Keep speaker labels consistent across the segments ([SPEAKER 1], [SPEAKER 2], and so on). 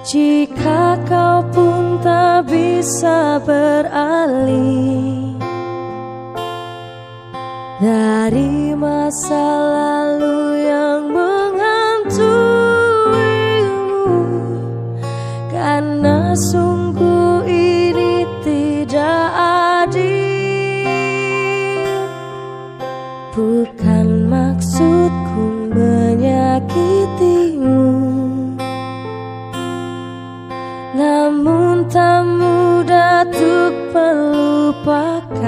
[SPEAKER 1] Jika kau pun tak bisa beralih Dari masa lalu yang menghantuimu Karena sungguh ini tidak adil. Bukan maksudku menyakitimu untuk melupakan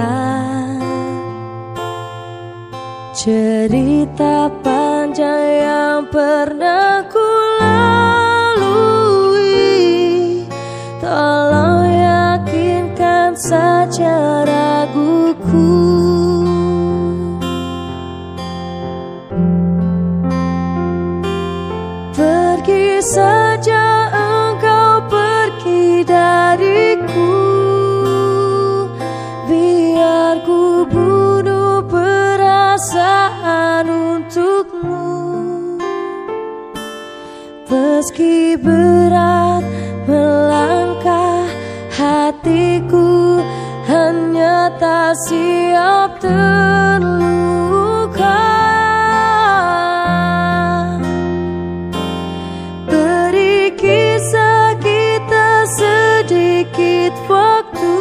[SPEAKER 1] Cerita panjang yang pernah ku lalui. Tolong yakinkan saja raguku. Pergi saja Siap terluka. Sedikit waktu.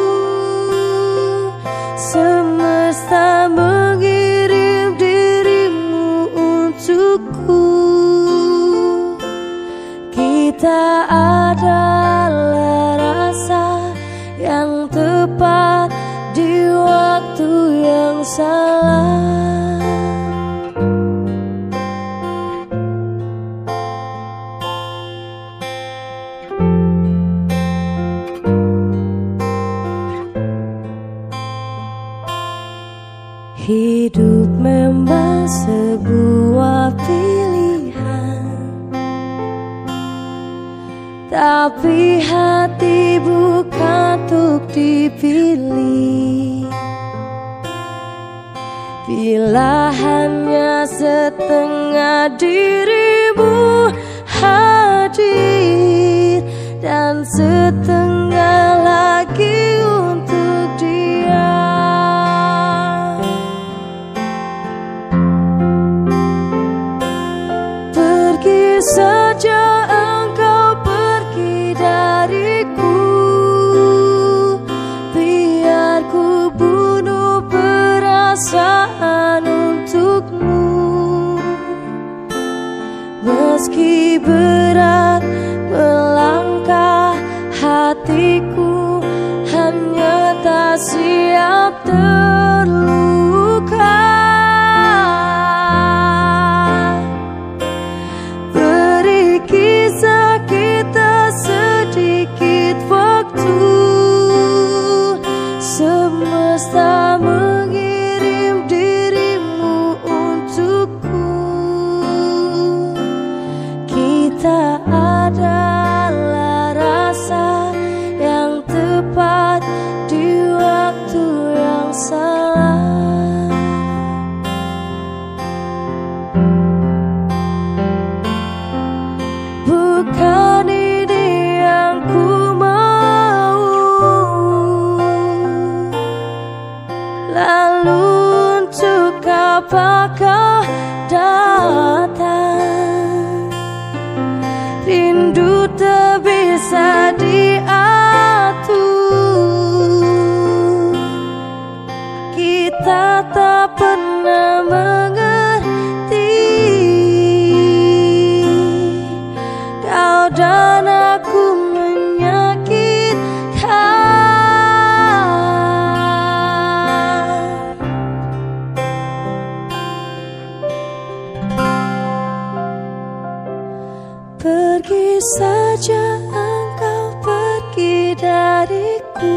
[SPEAKER 1] Semesta mengirim dirimu untukku. Kita adalah salah Hidup memang sebuah pilihan. Tapi hati bukan untuk dipilih Bila hanya setengah dirimu hadir Dan setengah lagi untuk dia. Pergi saja hatiku Hanya tak siap terluka dariku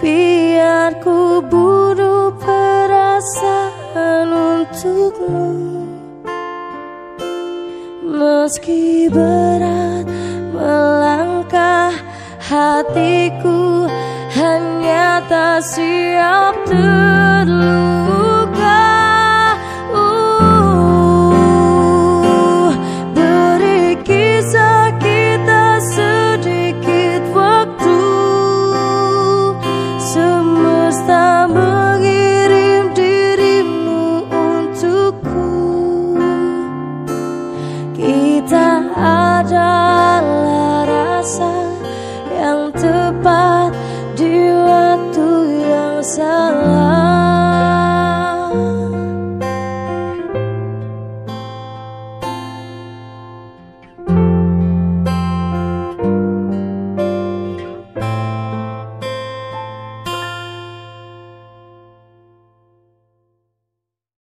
[SPEAKER 1] Biar ku bunuh perasaan untukmu. Meski berat melangkah hatiku hanya tak siap terluka